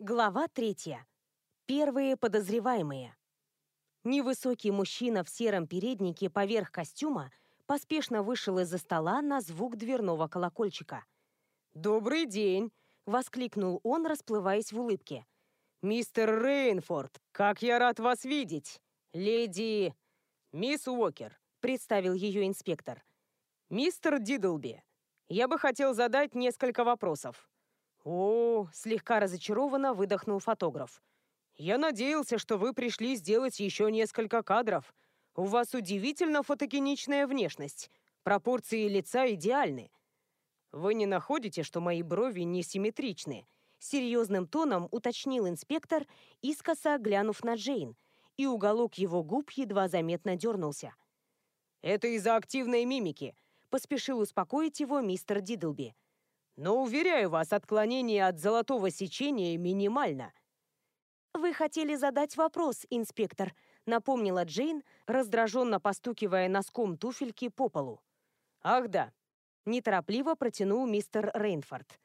Глава третья. Первые подозреваемые. Невысокий мужчина в сером переднике поверх костюма поспешно вышел из-за стола на звук дверного колокольчика. «Добрый день!» — воскликнул он, расплываясь в улыбке. «Мистер Рейнфорд, как я рад вас видеть! Леди... Мисс Уокер», — представил ее инспектор. «Мистер Дидлби, я бы хотел задать несколько вопросов. «О, слегка разочарованно выдохнул фотограф. Я надеялся, что вы пришли сделать еще несколько кадров. У вас удивительно фотогеничная внешность. Пропорции лица идеальны. Вы не находите, что мои брови несимметричны?» Серьезным тоном уточнил инспектор, искоса глянув на Джейн, и уголок его губ едва заметно дернулся. «Это из-за активной мимики», — поспешил успокоить его мистер Дидлби. Но, уверяю вас, отклонение от золотого сечения минимально. «Вы хотели задать вопрос, инспектор», — напомнила Джейн, раздраженно постукивая носком туфельки по полу. «Ах да», — неторопливо протянул мистер Рейнфорд.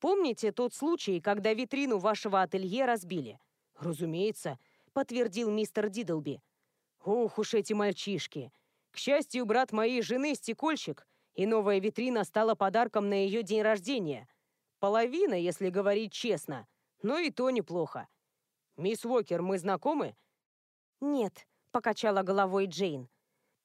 «Помните тот случай, когда витрину вашего ателье разбили?» «Разумеется», — подтвердил мистер Дидлби. «Ох уж эти мальчишки! К счастью, брат моей жены стекольщик, и новая витрина стала подарком на ее день рождения. Половина, если говорить честно, но и то неплохо. «Мисс Уокер, мы знакомы?» «Нет», — покачала головой Джейн.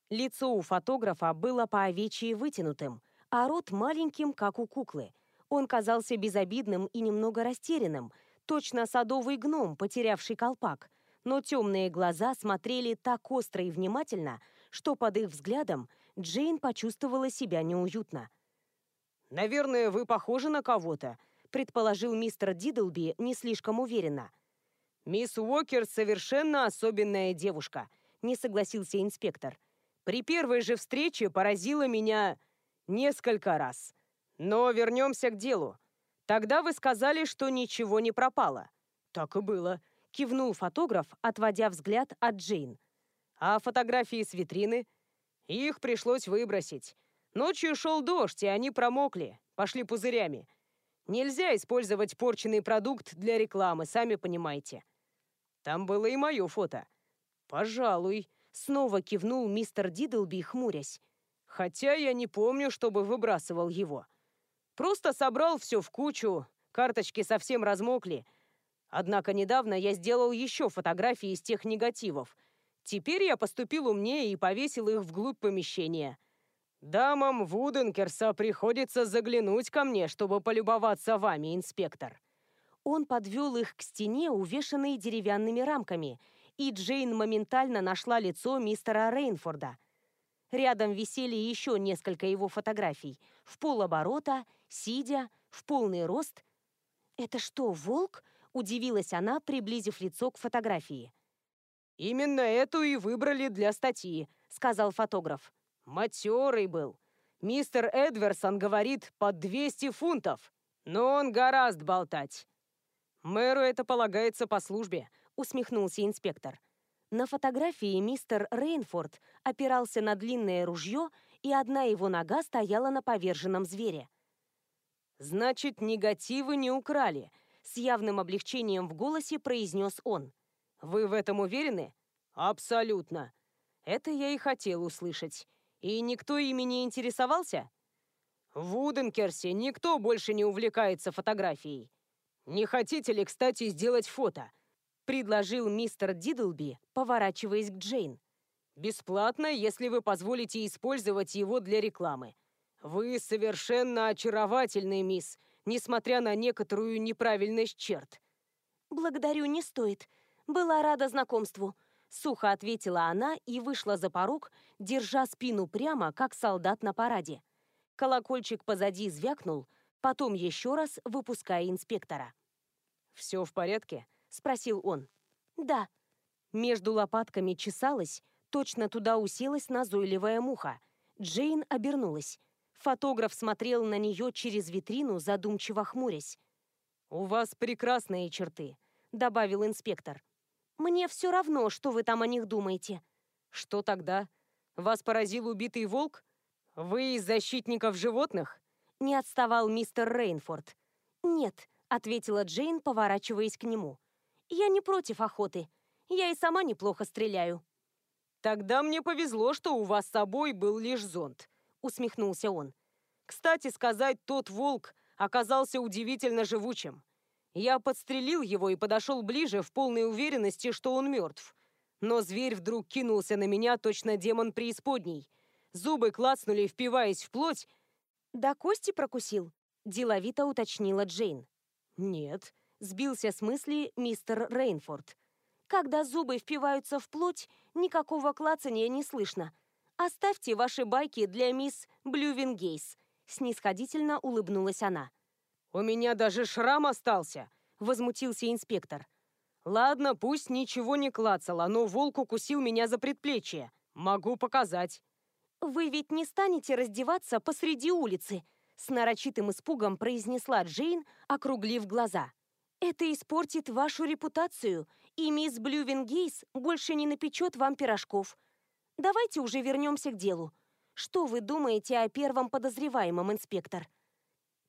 Лицо у фотографа было по овечьи вытянутым, а рот маленьким, как у куклы. Он казался безобидным и немного растерянным, точно садовый гном, потерявший колпак, но темные глаза смотрели так остро и внимательно, что под их взглядом Джейн почувствовала себя неуютно. «Наверное, вы похожи на кого-то», — предположил мистер Дидлби не слишком уверенно. «Мисс Уокер совершенно особенная девушка», — не согласился инспектор. «При первой же встрече поразила меня несколько раз. Но вернемся к делу. Тогда вы сказали, что ничего не пропало». «Так и было», — кивнул фотограф, отводя взгляд от Джейн. «А фотографии с витрины?» Их пришлось выбросить. Ночью шел дождь, и они промокли, пошли пузырями. Нельзя использовать порченный продукт для рекламы, сами понимаете. Там было и мое фото. Пожалуй, снова кивнул мистер Дидлби, хмурясь. Хотя я не помню, чтобы выбрасывал его. Просто собрал все в кучу, карточки совсем размокли. Однако недавно я сделал еще фотографии из тех негативов — Теперь я поступил умнее и повесил их вглубь помещения. Дамам Вуденкерса приходится заглянуть ко мне, чтобы полюбоваться вами, инспектор. Он подвел их к стене, увешанной деревянными рамками, и Джейн моментально нашла лицо мистера Рейнфорда. Рядом висели еще несколько его фотографий. В полоборота, сидя, в полный рост. «Это что, волк?» – удивилась она, приблизив лицо к фотографии. «Именно эту и выбрали для статьи», — сказал фотограф. «Матерый был. Мистер Эдверсон говорит, под 200 фунтов. Но он гораздо болтать». «Мэру это полагается по службе», — усмехнулся инспектор. На фотографии мистер Рейнфорд опирался на длинное ружье, и одна его нога стояла на поверженном звере. «Значит, негативы не украли», — с явным облегчением в голосе произнес он. Вы в этом уверены? Абсолютно. Это я и хотел услышать. И никто ими не интересовался? В Уденкерсе никто больше не увлекается фотографией. Не хотите ли, кстати, сделать фото? Предложил мистер Дидлби, поворачиваясь к Джейн. Бесплатно, если вы позволите использовать его для рекламы. Вы совершенно очаровательный, мисс, несмотря на некоторую неправильность черт. Благодарю, не стоит. «Была рада знакомству», — сухо ответила она и вышла за порог, держа спину прямо, как солдат на параде. Колокольчик позади звякнул, потом еще раз выпуская инспектора. «Все в порядке?» — спросил он. «Да». Между лопатками чесалась, точно туда уселась назойливая муха. Джейн обернулась. Фотограф смотрел на нее через витрину, задумчиво хмурясь. «У вас прекрасные черты», — добавил инспектор. Мне все равно, что вы там о них думаете. Что тогда? Вас поразил убитый волк? Вы из защитников животных? Не отставал мистер Рейнфорд. Нет, ответила Джейн, поворачиваясь к нему. «Я не против охоты. Я и сама неплохо стреляю». «Тогда мне повезло, что у вас с собой был лишь зонт», — усмехнулся он. «Кстати сказать, тот волк оказался удивительно живучим. Я подстрелил его и подошел ближе в полной уверенности, что он мертв. Но зверь вдруг кинулся на меня, точно демон преисподней. Зубы клацнули, впиваясь в плоть. «До кости прокусил?» – деловито уточнила Джейн. «Нет», – сбился с мысли мистер Рейнфорд. «Когда зубы впиваются в плоть, никакого клацания не слышно. Оставьте ваши байки для мисс Блювингейс», – снисходительно улыбнулась она. «У меня даже шрам остался», — возмутился инспектор. «Ладно, пусть ничего не клацало, но волк укусил меня за предплечье. Могу показать». «Вы ведь не станете раздеваться посреди улицы», — с нарочитым испугом произнесла Джейн, округлив глаза. «Это испортит вашу репутацию, и мисс Блювенгейс больше не напечет вам пирожков. Давайте уже вернемся к делу. Что вы думаете о первом подозреваемом, инспектор?»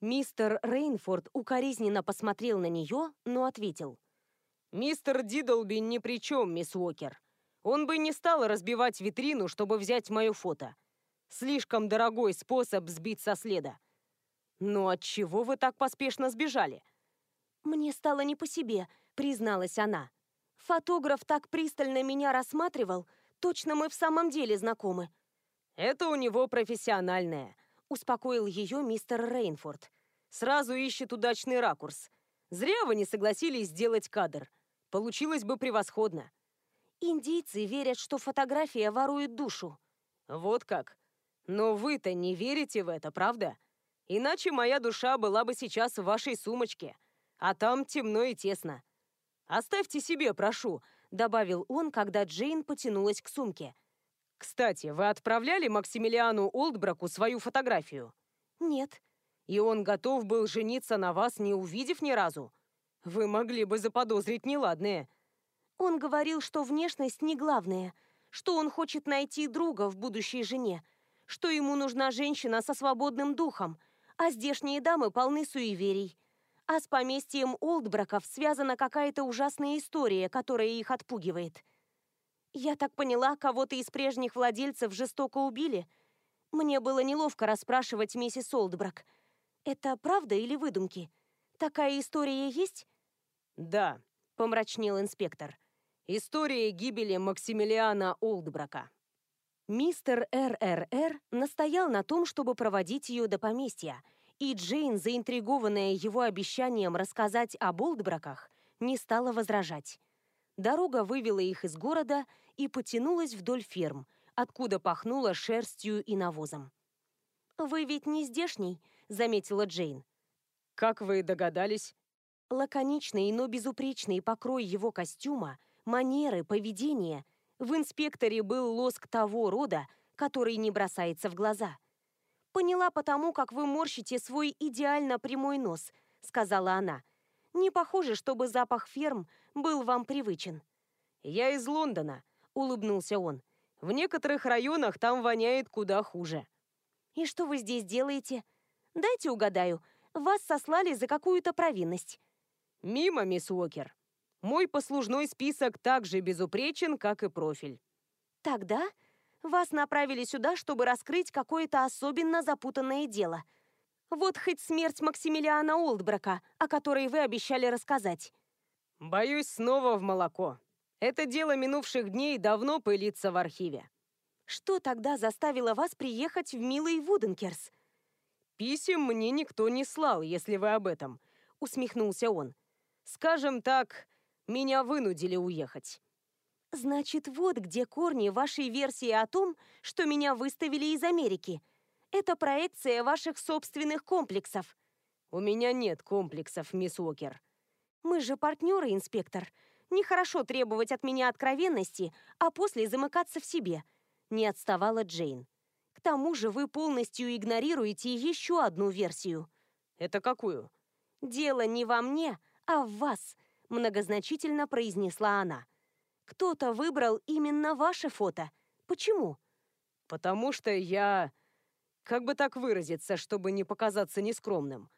Мистер Рейнфорд укоризненно посмотрел на нее, но ответил. «Мистер Дидлби ни при чем, мисс Уокер. Он бы не стал разбивать витрину, чтобы взять мое фото. Слишком дорогой способ сбить со следа. Но от чего вы так поспешно сбежали?» «Мне стало не по себе», — призналась она. «Фотограф так пристально меня рассматривал, точно мы в самом деле знакомы». «Это у него профессиональное», успокоил ее мистер Рейнфорд. «Сразу ищет удачный ракурс. Зря вы не согласились сделать кадр. Получилось бы превосходно». «Индийцы верят, что фотография ворует душу». «Вот как? Но вы-то не верите в это, правда? Иначе моя душа была бы сейчас в вашей сумочке, а там темно и тесно. Оставьте себе, прошу», — добавил он, когда Джейн потянулась к сумке. Кстати, вы отправляли Максимилиану Олдбраку свою фотографию? Нет. И он готов был жениться на вас, не увидев ни разу? Вы могли бы заподозрить неладное. Он говорил, что внешность не главное, что он хочет найти друга в будущей жене, что ему нужна женщина со свободным духом, а здешние дамы полны суеверий. А с поместьем Олдбраков связана какая-то ужасная история, которая их отпугивает. Я так поняла, кого-то из прежних владельцев жестоко убили. Мне было неловко расспрашивать миссис Олдбрак. Это правда или выдумки? Такая история есть? Да, помрачнел инспектор. История гибели Максимилиана Олдбрака. Мистер РРР настоял на том, чтобы проводить ее до поместья, и Джейн, заинтригованная его обещанием рассказать об Олдбраках, не стала возражать. Дорога вывела их из города и потянулась вдоль ферм, откуда пахнуло шерстью и навозом. «Вы ведь не здешний», — заметила Джейн. «Как вы догадались?» Лаконичный, но безупречный покрой его костюма, манеры, поведение. В инспекторе был лоск того рода, который не бросается в глаза. «Поняла потому, как вы морщите свой идеально прямой нос», — сказала она. «Не похоже, чтобы запах ферм был вам привычен». «Я из Лондона», — улыбнулся он. «В некоторых районах там воняет куда хуже». «И что вы здесь делаете? Дайте угадаю, вас сослали за какую-то провинность». «Мимо, мисс Уокер. Мой послужной список так же безупречен, как и профиль». «Тогда вас направили сюда, чтобы раскрыть какое-то особенно запутанное дело. Вот хоть смерть Максимилиана Олдбрака, о которой вы обещали рассказать». Боюсь, снова в молоко. Это дело минувших дней давно пылится в архиве. Что тогда заставило вас приехать в милый Вуденкерс? Писем мне никто не слал, если вы об этом, усмехнулся он. Скажем так, меня вынудили уехать. Значит, вот где корни вашей версии о том, что меня выставили из Америки. Это проекция ваших собственных комплексов. У меня нет комплексов, мисс Уокер. Мы же партнеры, инспектор. Нехорошо требовать от меня откровенности, а после замыкаться в себе. Не отставала Джейн. К тому же вы полностью игнорируете еще одну версию. Это какую? Дело не во мне, а в вас, многозначительно произнесла она. Кто-то выбрал именно ваше фото. Почему? Потому что я... Как бы так выразиться, чтобы не показаться нескромным?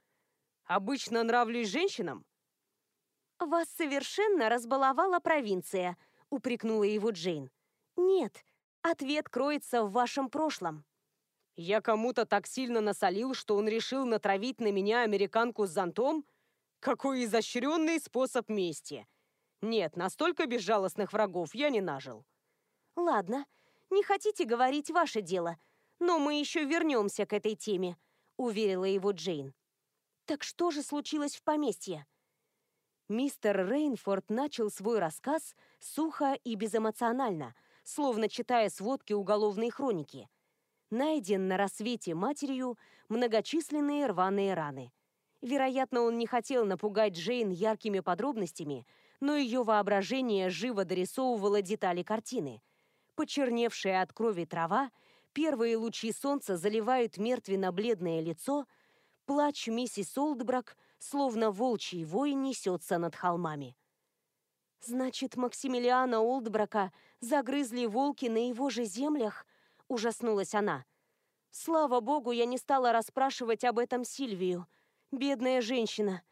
Обычно нравлюсь женщинам?» «Вас совершенно разбаловала провинция», — упрекнула его Джейн. «Нет, ответ кроется в вашем прошлом». «Я кому-то так сильно насолил, что он решил натравить на меня американку с зонтом? Какой изощренный способ мести! Нет, настолько безжалостных врагов я не нажил». «Ладно, не хотите говорить ваше дело, но мы еще вернемся к этой теме», — уверила его Джейн. «Так что же случилось в поместье?» Мистер Рейнфорд начал свой рассказ сухо и безэмоционально, словно читая сводки уголовной хроники. Найден на рассвете матерью многочисленные рваные раны. Вероятно, он не хотел напугать Джейн яркими подробностями, но ее воображение живо дорисовывало детали картины. Почерневшая от крови трава, первые лучи солнца заливают мертвенно-бледное лицо, плач миссис Олдбрак — словно волчий вой несется над холмами. «Значит, Максимилиана Олдбрака загрызли волки на его же землях?» – ужаснулась она. «Слава богу, я не стала расспрашивать об этом Сильвию. Бедная женщина».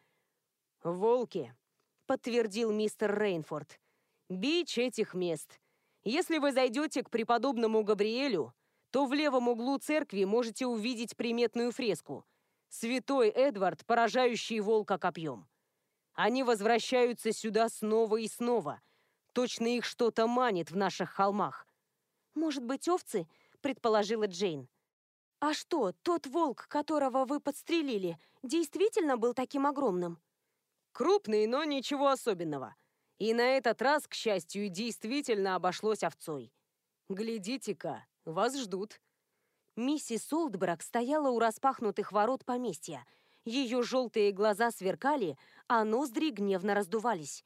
«Волки», – подтвердил мистер Рейнфорд. «Бич этих мест. Если вы зайдете к преподобному Габриэлю, то в левом углу церкви можете увидеть приметную фреску – Святой Эдвард, поражающий волка копьем. Они возвращаются сюда снова и снова. Точно их что-то манит в наших холмах. «Может быть, овцы?» – предположила Джейн. «А что, тот волк, которого вы подстрелили, действительно был таким огромным?» «Крупный, но ничего особенного. И на этот раз, к счастью, действительно обошлось овцой. Глядите-ка, вас ждут». Миссис Олдбрак стояла у распахнутых ворот поместья. Ее желтые глаза сверкали, а ноздри гневно раздувались.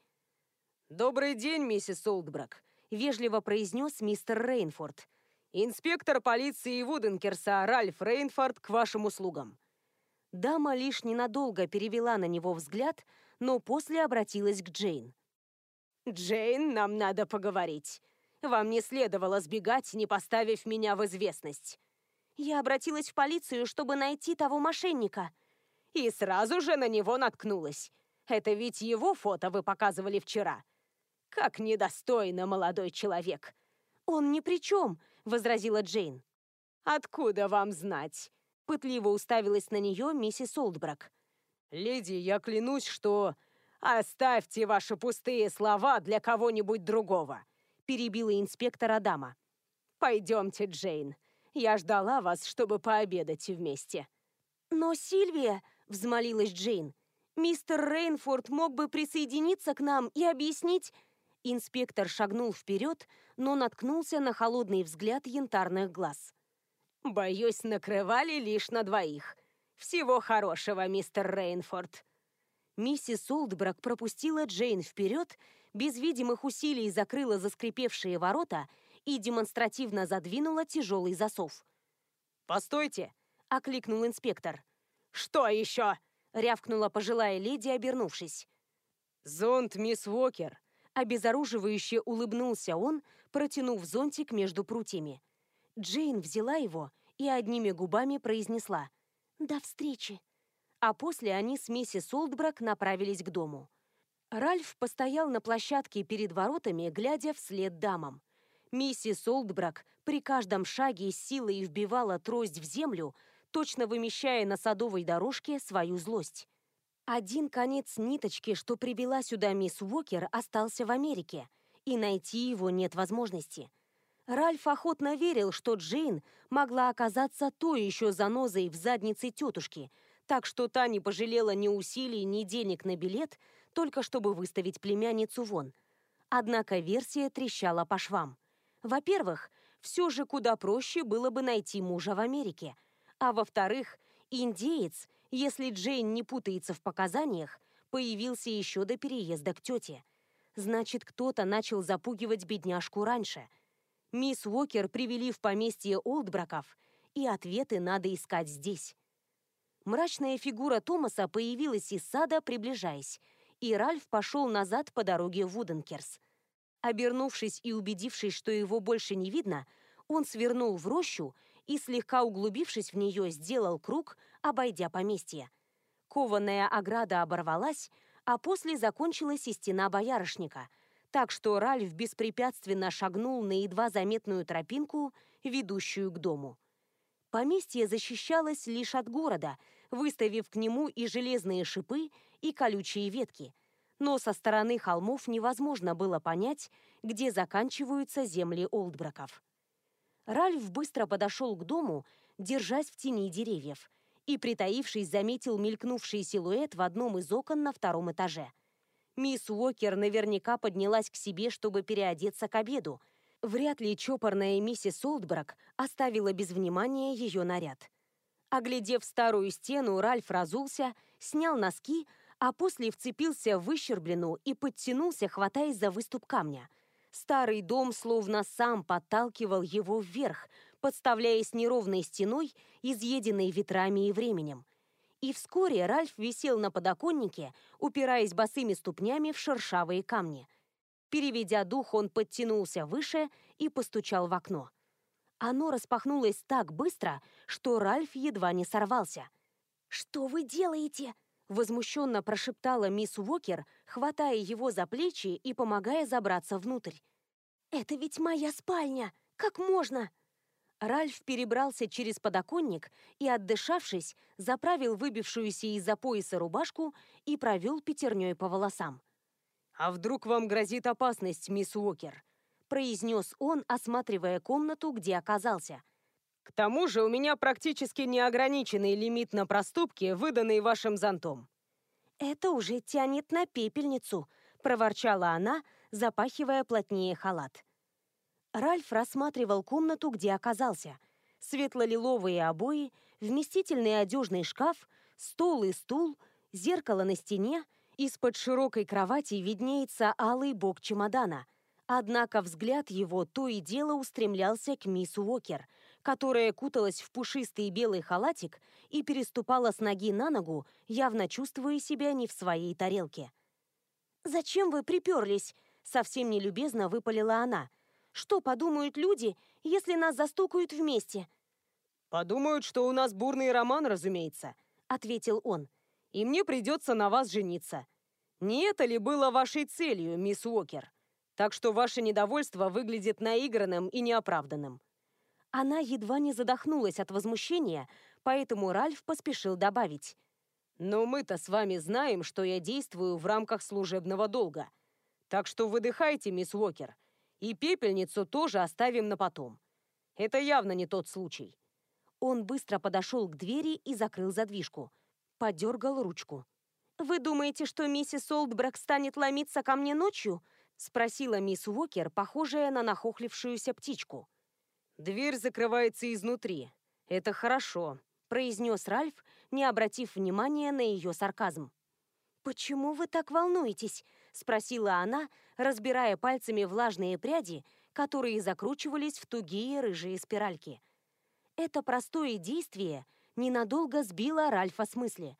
«Добрый день, миссис Олдбрак», — вежливо произнес мистер Рейнфорд. «Инспектор полиции Вуденкерса Ральф Рейнфорд к вашим услугам». Дама лишь ненадолго перевела на него взгляд, но после обратилась к Джейн. «Джейн, нам надо поговорить. Вам не следовало сбегать, не поставив меня в известность. Я обратилась в полицию, чтобы найти того мошенника. И сразу же на него наткнулась. Это ведь его фото вы показывали вчера. Как недостойно, молодой человек. Он ни при чем, возразила Джейн. Откуда вам знать? Пытливо уставилась на нее миссис Олдбрак. Леди, я клянусь, что... Оставьте ваши пустые слова для кого-нибудь другого, перебила инспектора дама. Пойдемте, Джейн. Я ждала вас, чтобы пообедать вместе». «Но Сильвия», — взмолилась Джейн, «мистер Рейнфорд мог бы присоединиться к нам и объяснить...» Инспектор шагнул вперед, но наткнулся на холодный взгляд янтарных глаз. «Боюсь, накрывали лишь на двоих. Всего хорошего, мистер Рейнфорд». Миссис Олдбрак пропустила Джейн вперед, без видимых усилий закрыла заскрипевшие ворота и демонстративно задвинула тяжелый засов. «Постойте!» — окликнул инспектор. «Что еще?» — рявкнула пожилая леди, обернувшись. «Зонт, мисс Уокер!» Обезоруживающе улыбнулся он, протянув зонтик между прутьями. Джейн взяла его и одними губами произнесла «До встречи!» А после они с миссис Олдбрак направились к дому. Ральф постоял на площадке перед воротами, глядя вслед дамам. Миссис Олдбрак при каждом шаге силой вбивала трость в землю, точно вымещая на садовой дорожке свою злость. Один конец ниточки, что привела сюда мисс Уокер, остался в Америке, и найти его нет возможности. Ральф охотно верил, что Джейн могла оказаться той еще занозой в заднице тетушки, так что та не пожалела ни усилий, ни денег на билет, только чтобы выставить племянницу вон. Однако версия трещала по швам. Во-первых, все же куда проще было бы найти мужа в Америке. А во-вторых, индеец, если Джейн не путается в показаниях, появился еще до переезда к тете. Значит, кто-то начал запугивать бедняжку раньше. Мисс Уокер привели в поместье Олдбраков, и ответы надо искать здесь. Мрачная фигура Томаса появилась из сада, приближаясь, и Ральф пошел назад по дороге в Вуденкерс. Обернувшись и убедившись, что его больше не видно, он свернул в рощу и, слегка углубившись в нее, сделал круг, обойдя поместье. Кованая ограда оборвалась, а после закончилась и стена боярышника, так что Ральф беспрепятственно шагнул на едва заметную тропинку, ведущую к дому. Поместье защищалось лишь от города, выставив к нему и железные шипы, и колючие ветки. Но со стороны холмов невозможно было понять, где заканчиваются земли Олдбраков. Ральф быстро подошел к дому, держась в тени деревьев, и, притаившись, заметил мелькнувший силуэт в одном из окон на втором этаже. Мисс Уокер наверняка поднялась к себе, чтобы переодеться к обеду. Вряд ли чопорная миссис Олдбрак оставила без внимания ее наряд. Оглядев старую стену, Ральф разулся, снял носки, а после вцепился в выщербленную и подтянулся, хватаясь за выступ камня. Старый дом словно сам подталкивал его вверх, подставляясь неровной стеной, изъеденной ветрами и временем. И вскоре Ральф висел на подоконнике, упираясь босыми ступнями в шершавые камни. Переведя дух, он подтянулся выше и постучал в окно. Оно распахнулось так быстро, что Ральф едва не сорвался. «Что вы делаете?» – возмущенно прошептала мисс Уокер, хватая его за плечи и помогая забраться внутрь. «Это ведь моя спальня! Как можно?» Ральф перебрался через подоконник и, отдышавшись, заправил выбившуюся из-за пояса рубашку и провел пятерней по волосам. «А вдруг вам грозит опасность, мисс Уокер?» произнес он, осматривая комнату, где оказался. «К тому же у меня практически неограниченный лимит на проступки, выданный вашим зонтом». «Это уже тянет на пепельницу», – проворчала она, запахивая плотнее халат. Ральф рассматривал комнату, где оказался. Светло-лиловые обои, вместительный одежный шкаф, стол и стул, зеркало на стене, из-под широкой кровати виднеется алый бок чемодана – Однако взгляд его то и дело устремлялся к мисс Уокер, которая куталась в пушистый белый халатик и переступала с ноги на ногу, явно чувствуя себя не в своей тарелке. «Зачем вы приперлись?» — совсем нелюбезно выпалила она. «Что подумают люди, если нас застукают вместе?» «Подумают, что у нас бурный роман, разумеется», — ответил он. «И мне придется на вас жениться. Не это ли было вашей целью, мисс Уокер?» Так что ваше недовольство выглядит наигранным и неоправданным». Она едва не задохнулась от возмущения, поэтому Ральф поспешил добавить. «Но мы-то с вами знаем, что я действую в рамках служебного долга. Так что выдыхайте, мисс Уокер, и пепельницу тоже оставим на потом. Это явно не тот случай». Он быстро подошел к двери и закрыл задвижку. Подергал ручку. «Вы думаете, что миссис Олдбрак станет ломиться ко мне ночью?» — спросила мисс Уокер, похожая на нахохлившуюся птичку. «Дверь закрывается изнутри. Это хорошо», — произнес Ральф, не обратив внимания на ее сарказм. «Почему вы так волнуетесь?» — спросила она, разбирая пальцами влажные пряди, которые закручивались в тугие рыжие спиральки. Это простое действие ненадолго сбило Ральфа с мысли.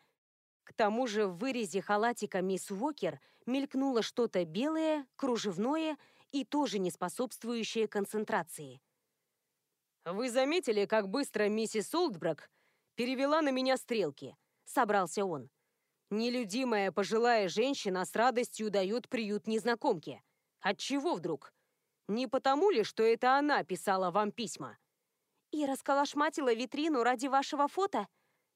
К тому же в вырезе халатика мисс Уокер мелькнуло что-то белое, кружевное и тоже не способствующее концентрации. «Вы заметили, как быстро миссис Олдбрак перевела на меня стрелки?» — собрался он. «Нелюдимая пожилая женщина с радостью дает приют незнакомке. Отчего вдруг? Не потому ли, что это она писала вам письма?» «И расколошматила витрину ради вашего фото?»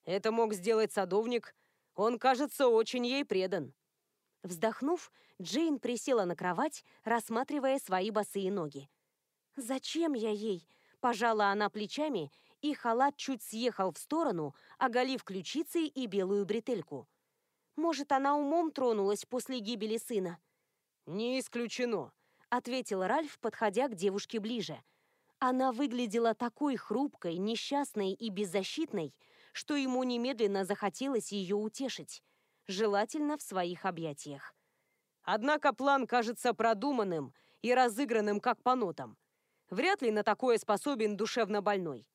«Это мог сделать садовник», он, кажется, очень ей предан». Вздохнув, Джейн присела на кровать, рассматривая свои босые ноги. «Зачем я ей?» – пожала она плечами, и халат чуть съехал в сторону, оголив ключицы и белую бретельку. «Может, она умом тронулась после гибели сына?» «Не исключено», – ответил Ральф, подходя к девушке ближе. Она выглядела такой хрупкой, несчастной и беззащитной, что ему немедленно захотелось ее утешить, желательно в своих объятиях. Однако план кажется продуманным и разыгранным как по нотам. Вряд ли на такое способен душевно больной.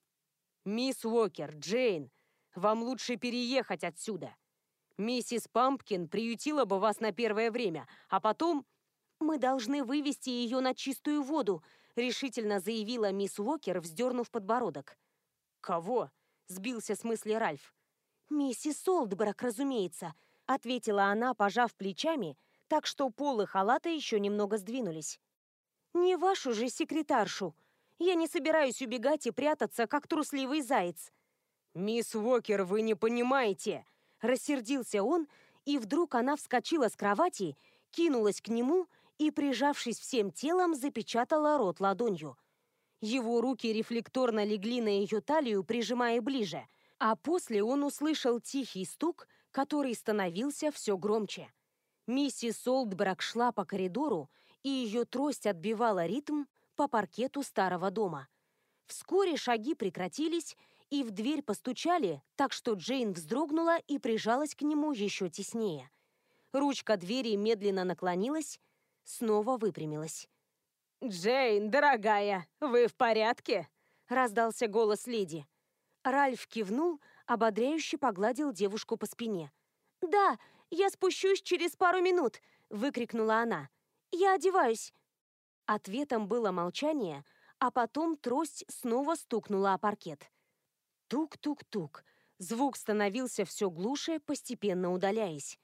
«Мисс Уокер, Джейн, вам лучше переехать отсюда. Миссис Пампкин приютила бы вас на первое время, а потом...» «Мы должны вывести ее на чистую воду», решительно заявила мисс Уокер, вздернув подбородок. «Кого?» сбился с мысли Ральф. «Миссис Солдбрак, разумеется», — ответила она, пожав плечами, так что полы халата еще немного сдвинулись. «Не вашу же секретаршу. Я не собираюсь убегать и прятаться, как трусливый заяц». «Мисс Уокер, вы не понимаете!» Рассердился он, и вдруг она вскочила с кровати, кинулась к нему и, прижавшись всем телом, запечатала рот ладонью. Его руки рефлекторно легли на ее талию, прижимая ближе, а после он услышал тихий стук, который становился все громче. Миссис Олдбрак шла по коридору, и ее трость отбивала ритм по паркету старого дома. Вскоре шаги прекратились, и в дверь постучали, так что Джейн вздрогнула и прижалась к нему еще теснее. Ручка двери медленно наклонилась, снова выпрямилась. «Джейн, дорогая, вы в порядке?» — раздался голос леди. Ральф кивнул, ободряюще погладил девушку по спине. «Да, я спущусь через пару минут!» — выкрикнула она. «Я одеваюсь!» Ответом было молчание, а потом трость снова стукнула о паркет. Тук-тук-тук. Звук становился все глуше, постепенно удаляясь.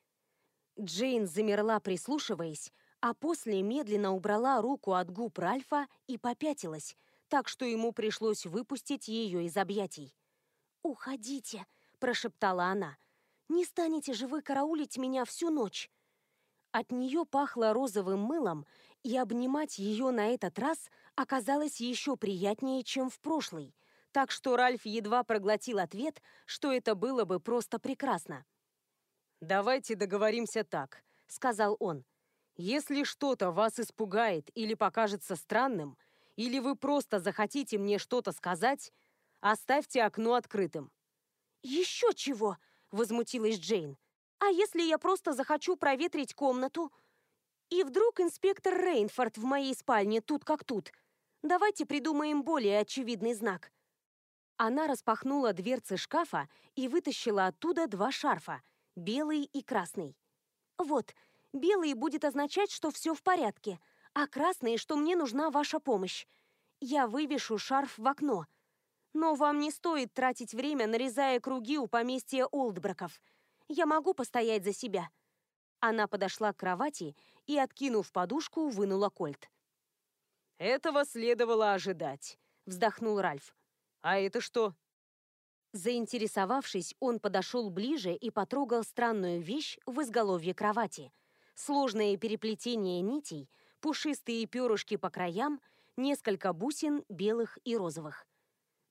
Джейн замерла, прислушиваясь, а после медленно убрала руку от губ Ральфа и попятилась, так что ему пришлось выпустить ее из объятий. «Уходите», – прошептала она. «Не станете же вы караулить меня всю ночь?» От нее пахло розовым мылом, и обнимать ее на этот раз оказалось еще приятнее, чем в прошлый, так что Ральф едва проглотил ответ, что это было бы просто прекрасно. «Давайте договоримся так», — сказал он. «Если что-то вас испугает или покажется странным, или вы просто захотите мне что-то сказать, оставьте окно открытым». «Еще чего?» — возмутилась Джейн. «А если я просто захочу проветрить комнату? И вдруг инспектор Рейнфорд в моей спальне тут как тут? Давайте придумаем более очевидный знак». Она распахнула дверцы шкафа и вытащила оттуда два шарфа, белый и красный. «Вот, белый будет означать, что все в порядке, а красный, что мне нужна ваша помощь. Я вывешу шарф в окно. Но вам не стоит тратить время, нарезая круги у поместья Олдбраков. Я могу постоять за себя». Она подошла к кровати и, откинув подушку, вынула кольт. «Этого следовало ожидать», — вздохнул Ральф. «А это что?» Заинтересовавшись, он подошел ближе и потрогал странную вещь в изголовье кровати. Сложное переплетение нитей, пушистые перышки по краям, несколько бусин белых и розовых.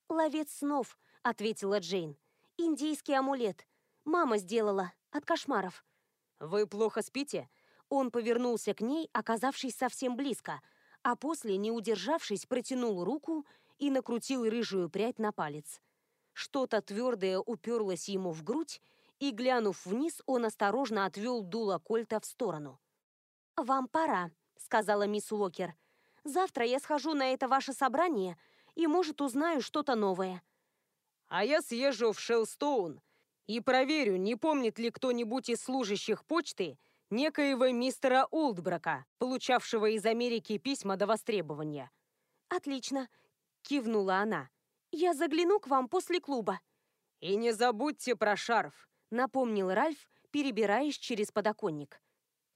«Ловец снов», — ответила Джейн. «Индийский амулет. Мама сделала. От кошмаров». «Вы плохо спите?» Он повернулся к ней, оказавшись совсем близко, а после, не удержавшись, протянул руку и накрутил рыжую прядь на палец. Что-то твердое уперлось ему в грудь, и, глянув вниз, он осторожно отвел дуло кольта в сторону. «Вам пора», — сказала мисс Уокер. «Завтра я схожу на это ваше собрание и, может, узнаю что-то новое». «А я съезжу в Шелстоун и проверю, не помнит ли кто-нибудь из служащих почты некоего мистера Олдбрака, получавшего из Америки письма до востребования». «Отлично кивнула она. «Я загляну к вам после клуба». «И не забудьте про шарф», — напомнил Ральф, перебираясь через подоконник.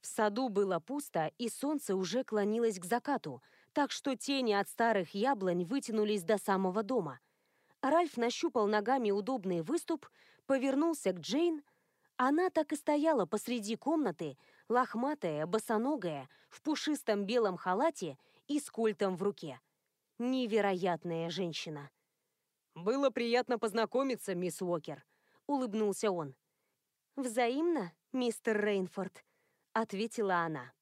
В саду было пусто, и солнце уже клонилось к закату, так что тени от старых яблонь вытянулись до самого дома. Ральф нащупал ногами удобный выступ, повернулся к Джейн. Она так и стояла посреди комнаты, лохматая, босоногая, в пушистом белом халате и с культом в руке. Невероятная женщина. «Было приятно познакомиться, мисс Уокер», — улыбнулся он. «Взаимно, мистер Рейнфорд», — ответила она.